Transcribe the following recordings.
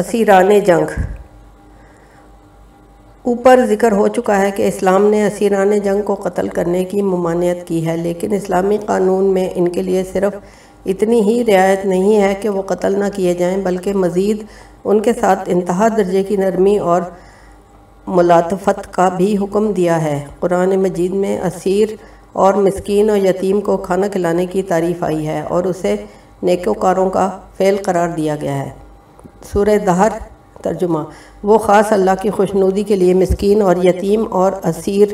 اسیران جنگ۔ اوپر ذکر ہو چکا ہے کہ اسلام نے اسیران جنگ کو قتل کرنے کی ممانعت کی ہے، لیکن اسلامی قانون میں ان کے لیے صرف اتنی ہی رعایت نہیں ہے کہ وہ قتل نہ کیے جائیں، بلکہ مزید ان کے ساتھ انتہا درجے کی نرمی اور ملاطفت کا بھی حکم دیا ہے۔ قرآن مجید میں اسیر اور مسکین اور یتیم کو کھانا کھلانے کی تعریف آئی ہے اور اسے نیکوکاروں کا فعل قرار دیا گیا ہے۔ سورہ دہر ترجمہ۔ وہ خاص اللہ کی خوشنودی کے لیے مسکین اور یتیم اور اسیر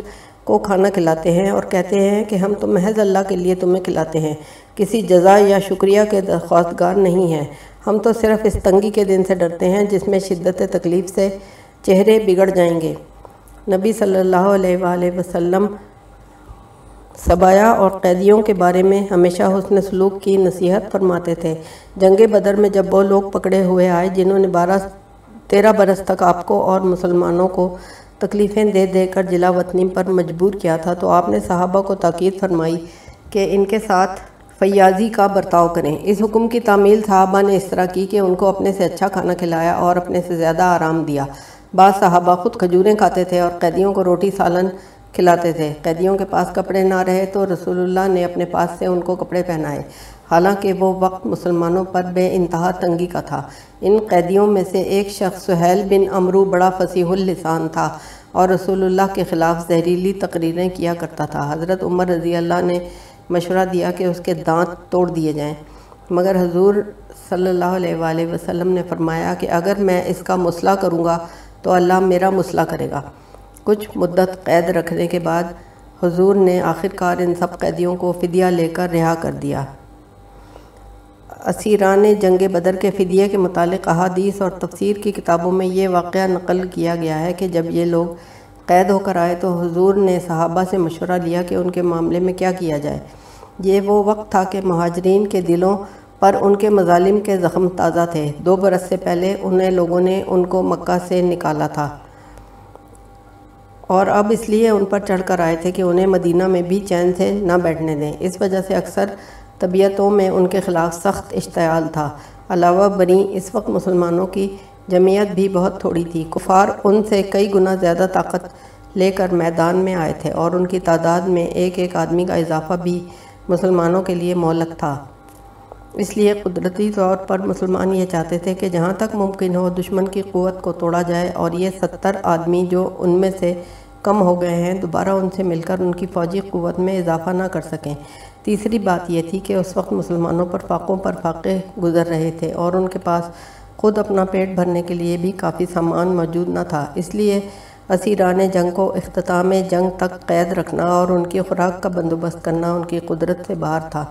کو کھانا کھلاتے ہیں اور کہتے ہیں کہ ہم تو محض اللہ کے لیے تمہیں کھلاتے ہیں۔ کسی جزا یا شکریہ کے درخواستگار نہیں ہیں۔ ہم تو صرف اس تنگی کے دن سے ڈرتے ہیں جس میں شدت تکلیف سے چہرے بگڑ جائیں گے۔ نبی صلی اللہ علیہ وآلہ وسلم سبایا اور قیدیوں کے بارے میں ہمیشہ حسن سلوک کی نصیحت فرماتے تھے۔ جنگ بدر میں جب وہ لوگ پکڑے ہوئے آئے، جنہوں نے بارہ، تیرہ برس تک آپ کو اور مسلمانوں کو تکلیفیں دے دے کر جلا وطنی پر مجبور کیا تھا، تو آپ نے صحابہ کو تاکید فرمائی کہ ان کے ساتھ فیاضی کا برتاؤ کریں۔ اس حکم کی تعمیل صحابہ نے اس طرح کی کہ ان کو اپنے سے اچھا کھانا کھلایا اور اپنے سے زیادہ آرام دیا۔ بعض صحابہ خود کھجوریں کھاتے تھے اور قیدیوں کو روٹی سالن کھلاتے تھے۔ قیدیوں کے پاس کپڑے نہ رہے تو رسول اللہ نے اپنے پاس سے ان کو کپڑے پہنائے۔ حالانکہ وہ وقت مسلمانوں پر بے انتہا تنگی کا تھا۔ ان قیدیوں میں سے ایک شخص سہیل بن امرو بڑا فصیح اللسان تھا اور رسول اللہ کے خلاف زہریلی تقریریں کیا کرتا تھا۔ حضرت عمر رضی اللہ نے مشورہ دیا کہ اس کے دانت توڑ دیے جائیں۔ مگر حضور صلی اللہ علیہ وآلہ وسلم نے فرمایا کہ اگر میں اس کا مسئلہ کروں گا تو اللہ میرا مسئلہ کرے گا۔ کچھ مدت قید رکھنے کے بعد حضور نے آخر کار ان سب قیدیوں کو فدیہ لے کر رہا کر دیا۔ اسیران جنگ بدر کے فدیہ کے متعلق احادیث اور تفسیر کی کتابوں میں یہ واقعہ نقل کیا گیا ہے کہ جب یہ لوگ قید ہو کر آئے تو حضور نے صحابہ سے مشورہ لیا کہ ان کے معاملے میں کیا کیا جائے۔ یہ وہ وقت تھا کہ مہاجرین کے دلوں پر ان کے مظالم کے زخم تازہ تھے۔ دو برس سے پہلے انہیں لوگوں نے ان کو مکہ سے نکالا تھا۔ اور اب اس لیے ان پر چڑھ کر آئے تھے کہ انہیں مدینہ میں بھی چین سے نہ بیٹھنے دیں۔ اس وجہ سے اکثر طبیعتوں میں ان کے خلاف سخت اشتعال تھا۔ علاوہ بنی اس وقت مسلمانوں کی جمعیت بھی بہت تھوڑی تھی۔ کفار ان سے کئی گنا زیادہ طاقت لے کر میدان میں آئے تھے اور ان کی تعداد میں ایک ایک آدمی کا اضافہ بھی مسلمانوں کے لیے مولک تھا۔ اس لیے قدرتی طور پر مسلمان یہ چاہتے تھے کہ جہاں تک ممکن ہو دشمن کی قوت کو توڑا جائے اور یہ ستر آدمی جو ان میں سے کم ہو گئے ہیں، دوبارہ ان سے مل کر ان کی فوجی قوت میں اضافہ نہ کر سکیں۔ تیسری بات یہ تھی کہ اس وقت مسلمانوں پر فاقوں پر فاقے گزر رہے تھے اور ان کے پاس خود اپنا پیٹ بھرنے کے لیے بھی کافی سامان موجود نہ تھا۔ اس لیے اسیران جنگ کو اختتام جنگ تک قید رکھنا اور ان کی خوراک کا بندوبست کرنا ان کی قدرت سے باہر تھا۔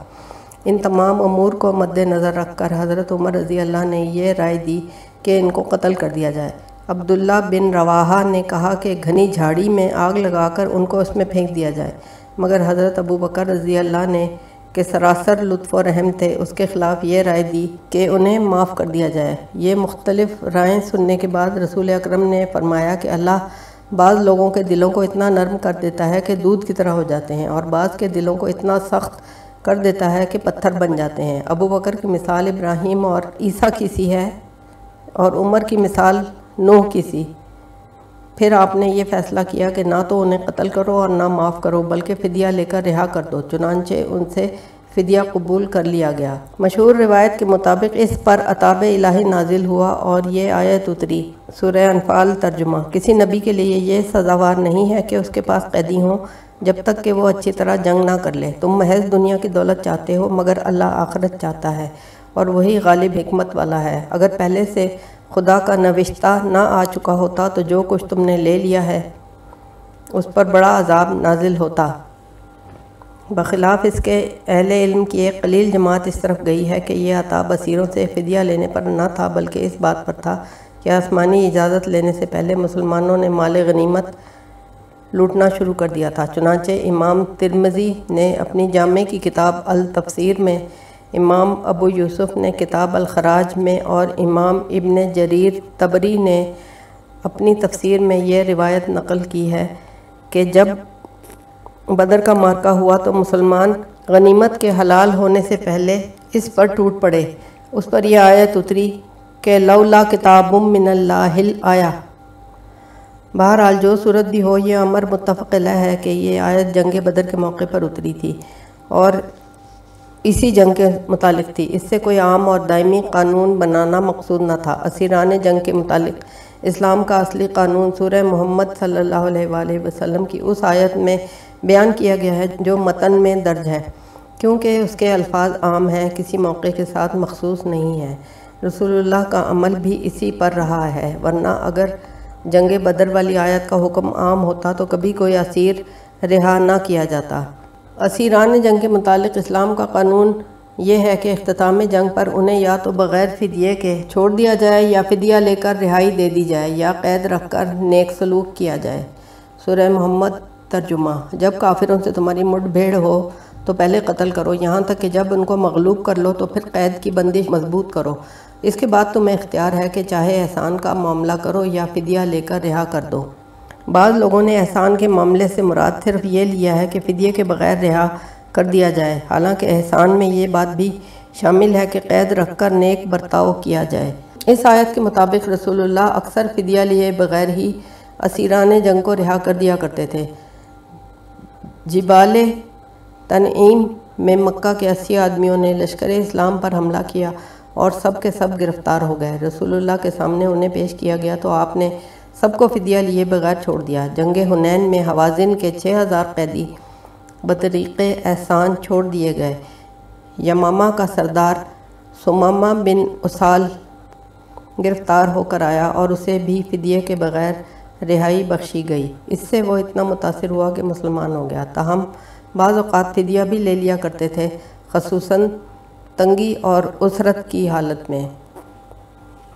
ان تمام امور کو مد نظر رکھ کر حضرت عمر رضی اللہ نے یہ رائے دی کہ ان کو قتل کر دیا جائے۔ عبداللہ بن رواحہ نے کہا کہ گھنی جھاڑی میں آگ لگا کر ان کو اس میں پھینک دیا جائے، مگر حضرت ابو بکر رضی اللہ نے کہ سراسر لطف و رحم تھے، اس کے خلاف یہ رائے دی کہ انہیں معاف کر دیا جائے۔ یہ مختلف رائیں سننے کے بعد رسول اکرم نے فرمایا کہ اللہ بعض لوگوں کے دلوں کو اتنا نرم کر دیتا ہے کہ دودھ کی طرح ہو جاتے ہیں اور بعض کے دلوں کو اتنا سخت کر دیتا ہے کہ پتھر بن جاتے ہیں۔ ابو بکر کی مثال ابراہیم اور عیسیٰ کی سی ہے اور عمر کی مثال نوح کی سی۔ پھر آپ نے یہ فیصلہ کیا کہ نہ تو انہیں قتل کرو اور نہ معاف کرو، بلکہ فدیہ لے کر رہا کر دو، چنانچہ ان سے فدیہ قبول کر لیا گیا۔ مشہور روایت کے مطابق اس پر عطاب الہی نازل ہوا اور یہ آیت اتری۔ سورہ انفال ترجمہ۔ کسی نبی کے لیے یہ سزاوار نہیں ہے کہ اس کے پاس قیدی ہوں۔ جب تک کہ وہ اچھی طرح جنگ نہ کر لے۔ تم محض دنیا کی دولت چاہتے ہو، مگر اللہ آخرت چاہتا ہے، اور وہی غالب حکمت والا ہے۔ اگر پہلے سے خدا کا نوشتہ نہ آ چکا ہوتا تو جو کچھ تم نے لے لیا ہے، اس پر بڑا عذاب نازل ہوتا۔ بخلاف اس کے اہل علم کی ایک قلیل جماعت اس طرف گئی ہے کہ یہ عطا بصیروں سے فدیہ لینے پر نہ تھا، بلکہ اس بات پر تھا کہ آسمانی اجازت لینے سے پہلے مسلمانوں نے مال غنیمت لوٹنا شروع کر دیا تھا۔ چنانچہ امام ترمزی نے اپنی جامع کی کتاب التفسیر میں امام ابو یوسف نے کتاب الخراج میں اور امام ابن جریر تبری نے اپنی تفسیر میں یہ روایت نقل کی ہے کہ جب بدر کا مارکہ ہوا تو مسلمان غنیمت کے حلال ہونے سے پہلے اس پر ٹوٹ پڑے۔ اس پر یہ آیت اتری کہ لولا کتاب من اللہ آیا۔ بہرحال جو صورت بھی ہو یہ امر متفق علیہ ہے کہ یہ آیت جنگ بدر کے موقع پر اتری تھی اور اسی جنگ کے متعلق تھی۔ اس سے کوئی عام اور دائمی قانون بنانا مقصود نہ تھا۔ اسیران جنگ کے متعلق اسلام کا اصلی قانون سورہ محمد صلی اللہ علیہ وآلہ وسلم کی اس آیت میں بیان کیا گیا ہے جو متن میں درج ہے۔ کیونکہ اس کے الفاظ عام ہیں، کسی موقع کے ساتھ مخصوص نہیں ہے رسول اللہ کا عمل بھی اسی پر رہا ہے، ورنہ اگر جنگ بدر والی آیت کا حکم عام ہوتا تو کبھی کوئی اسیر رہا نہ کیا جاتا۔ اسیران جنگ کے متعلق اسلام کا قانون یہ ہے کہ اختتام جنگ پر انہیں یا تو بغیر فدیے کے چھوڑ دیا جائے یا فدیہ لے کر رہائی دے دی جائے یا قید رکھ کر نیک سلوک کیا جائے۔ سورہ محمد ترجمہ، جب کافروں سے تمہاری مٹ بھیڑ ہو تو پہلے قتل کرو، یہاں تک کہ جب ان کو مغلوب کر لو تو پھر قید کی بندش مضبوط کرو۔ اس کے بعد تمہیں اختیار ہے کہ چاہے احسان کا معاملہ کرو یا فدیہ لے کر رہا کر دو۔ بعض لوگوں نے احسان کے معاملے سے مراد صرف یہ لیا ہے کہ فدیے کے بغیر رہا کر دیا جائے۔ حالانکہ احسان میں یہ بات بھی شامل ہے کہ قید رکھ کر نیک برتاؤ کیا جائے۔ اس آیت کے مطابق رسول اللہ اکثر فدیہ لیے بغیر ہی اسیران جنگ کو رہا کر دیا کرتے تھے۔ جبال تنعیم میں مکہ کے اسی آدمیوں نے لشکر اسلام پر حملہ کیا اور سب کے سب گرفتار ہو گئے۔ رسول اللہ کے سامنے انہیں پیش کیا گیا تو آپ نے سب کو فدیہ لیے بغیر چھوڑ دیا۔ جنگ حنین میں حوازن کے چھ ہزار قیدی بطریق احسان چھوڑ دیے گئے۔ یمامہ کا سردار سمامہ بن اسال گرفتار ہو کر آیا اور اسے بھی فدیے کے بغیر رہائی بخشی گئی۔ اس سے وہ اتنا متاثر ہوا کہ مسلمان ہو گیا۔ تاہم بعض اوقات فدیہ بھی لے لیا کرتے تھے، خصوصاً تنگی اور اسرت کی حالت میں۔